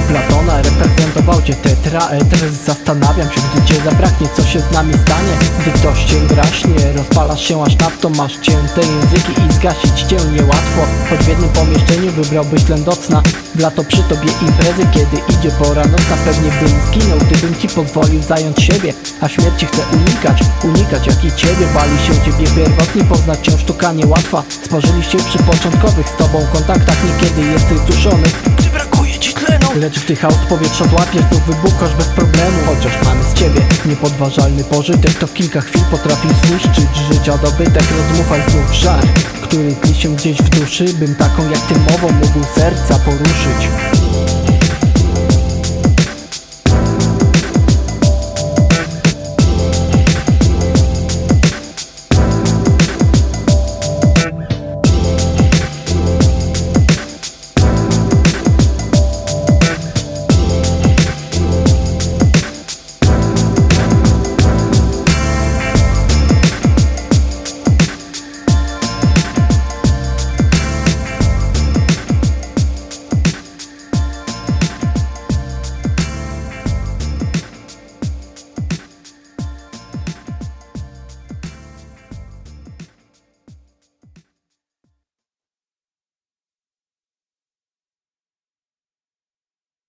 Platona Reprezentował cię tetraetr Zastanawiam się, gdy cię zabraknie Co się z nami stanie, gdy ktoś cię draśnie Rozpalasz się aż nadto Masz cięte języki i zgasić cię niełatwo. Choć w jednym pomieszczeniu wybrałbyś lędocna W lato przy tobie imprezy, kiedy idzie pora nocna. Pewnie bym zginął, gdybym ci pozwolił zająć siebie A śmierci chcę unikać, unikać jak i ciebie. Bali się ciebie pierwotnie, poznać cię sztuka niełatwa. Stworzyliście przy początkowych z tobą kontaktach Niekiedy jesteś duszony, Lecz gdy chaos powietrza złapiesz, znów wybuchasz bez problemu. Chociaż mamy z ciebie niepodważalny pożytek To w kilka chwil potrafisz zniszczyć życia dobytek. Rozdmuchać znów żar, który tli się gdzieś w duszy Bym taką jak ty mową mógł serca poruszyć